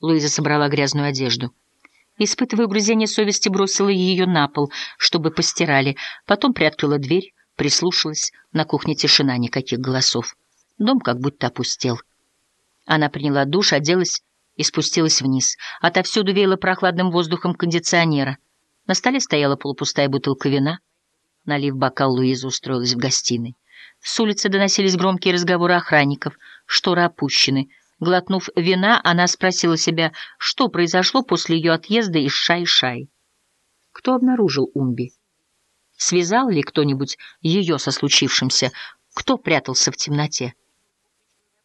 Луиза собрала грязную одежду. Испытывая угрызение совести, бросила ее на пол, чтобы постирали. Потом приоткрыла дверь, прислушалась. На кухне тишина, никаких голосов. Дом как будто опустел. Она приняла душ, оделась и спустилась вниз. Отовсюду веяло прохладным воздухом кондиционера. На столе стояла полупустая бутылка вина. Налив бокал, Луиза устроилась в гостиной. С улицы доносились громкие разговоры охранников. Шторы опущены. Глотнув вина, она спросила себя, что произошло после ее отъезда из Шай-Шай. Кто обнаружил Умби? Связал ли кто-нибудь ее со случившимся? Кто прятался в темноте?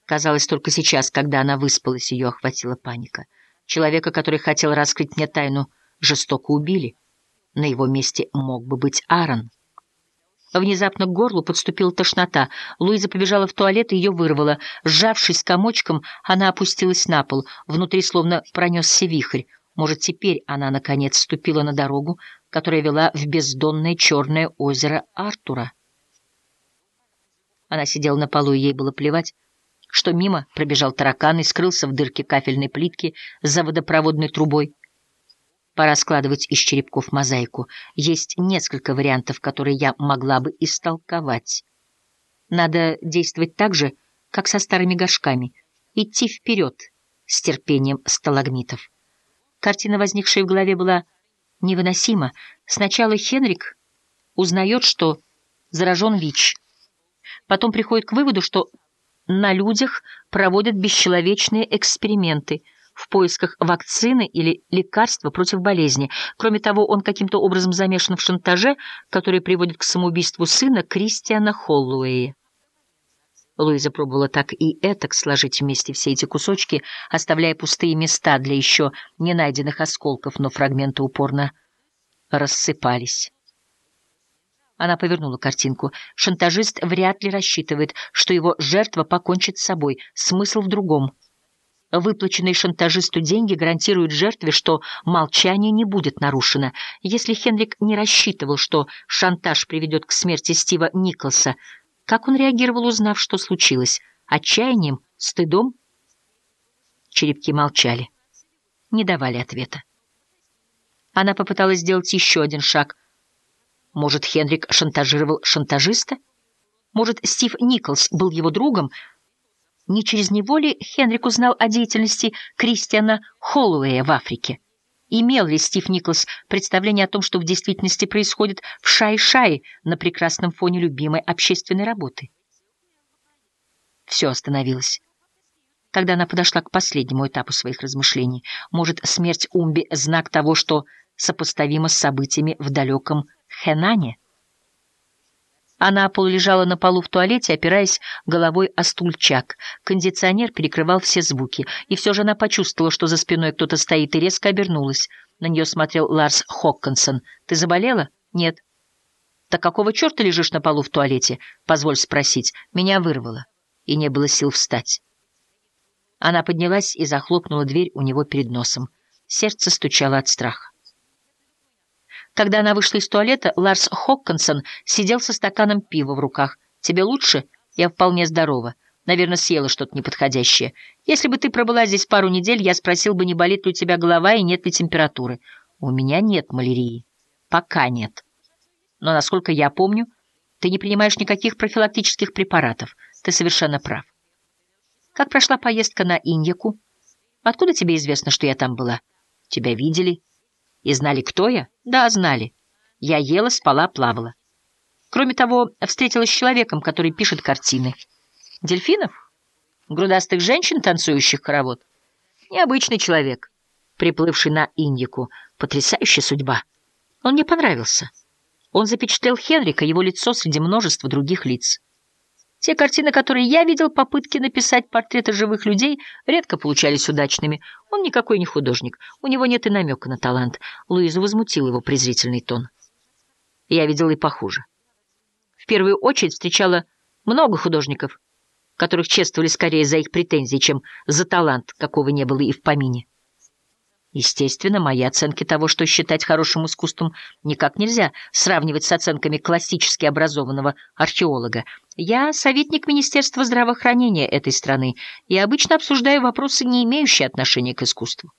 Казалось, только сейчас, когда она выспалась, ее охватила паника. Человека, который хотел раскрыть мне тайну, жестоко убили. На его месте мог бы быть Аарон. Внезапно к горлу подступила тошнота. Луиза побежала в туалет и ее вырвала. Сжавшись комочком, она опустилась на пол. Внутри словно пронесся вихрь. Может, теперь она, наконец, ступила на дорогу, которая вела в бездонное черное озеро Артура. Она сидела на полу, и ей было плевать, что мимо пробежал таракан и скрылся в дырке кафельной плитки за водопроводной трубой. Пора складывать из черепков мозаику. Есть несколько вариантов, которые я могла бы истолковать. Надо действовать так же, как со старыми горшками. Идти вперед с терпением сталагмитов. Картина, возникшая в голове, была невыносима. Сначала Хенрик узнает, что заражен ВИЧ. Потом приходит к выводу, что на людях проводят бесчеловечные эксперименты — в поисках вакцины или лекарства против болезни. Кроме того, он каким-то образом замешан в шантаже, который приводит к самоубийству сына Кристиана Холлуэя. Луиза пробовала так и этак сложить вместе все эти кусочки, оставляя пустые места для еще не найденных осколков, но фрагменты упорно рассыпались. Она повернула картинку. Шантажист вряд ли рассчитывает, что его жертва покончит с собой. Смысл в другом — Выплаченные шантажисту деньги гарантируют жертве, что молчание не будет нарушено. Если Хенрик не рассчитывал, что шантаж приведет к смерти Стива Николса, как он реагировал, узнав, что случилось? Отчаянием? Стыдом? Черепки молчали, не давали ответа. Она попыталась сделать еще один шаг. Может, Хенрик шантажировал шантажиста? Может, Стив Николс был его другом, не через него ли Хенрик узнал о деятельности Кристиана Холлоуэя в Африке? Имел ли Стив Николс представление о том, что в действительности происходит в Шай-Шай на прекрасном фоне любимой общественной работы? Все остановилось. Когда она подошла к последнему этапу своих размышлений, может, смерть Умби — знак того, что сопоставимо с событиями в далеком Хэнане? Она полулежала на полу в туалете, опираясь головой о стульчак. Кондиционер перекрывал все звуки, и все же она почувствовала, что за спиной кто-то стоит, и резко обернулась. На нее смотрел Ларс Хоккинсон. «Ты заболела?» «Нет». «Так какого черта лежишь на полу в туалете?» «Позволь спросить. Меня вырвало, и не было сил встать». Она поднялась и захлопнула дверь у него перед носом. Сердце стучало от страха. Когда она вышла из туалета, Ларс Хоккинсон сидел со стаканом пива в руках. «Тебе лучше? Я вполне здорова. Наверное, съела что-то неподходящее. Если бы ты пробыла здесь пару недель, я спросил бы, не болит ли у тебя голова и нет ли температуры. У меня нет малярии. Пока нет. Но, насколько я помню, ты не принимаешь никаких профилактических препаратов. Ты совершенно прав. Как прошла поездка на Иньяку? Откуда тебе известно, что я там была? Тебя видели?» И знали, кто я? Да, знали. Я ела, спала, плавала. Кроме того, встретилась с человеком, который пишет картины. Дельфинов? Грудастых женщин, танцующих хоровод? Необычный человек, приплывший на Индику. Потрясающая судьба. Он мне понравился. Он запечатлел Хенрика, его лицо среди множества других лиц. Те картины, которые я видел, попытки написать портреты живых людей, редко получались удачными. Он никакой не художник, у него нет и намека на талант. Луизу возмутил его презрительный тон. Я видел и похуже. В первую очередь встречала много художников, которых чествовали скорее за их претензии, чем за талант, какого не было и в помине. Естественно, мои оценки того, что считать хорошим искусством, никак нельзя сравнивать с оценками классически образованного археолога. Я советник Министерства здравоохранения этой страны и обычно обсуждаю вопросы, не имеющие отношения к искусству.